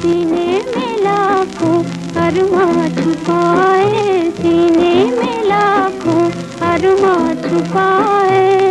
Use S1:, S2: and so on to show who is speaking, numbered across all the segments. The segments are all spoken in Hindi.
S1: सीने में लाखों अरमा छुपाए सीने में लाखों अरमा छुपाए।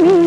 S1: में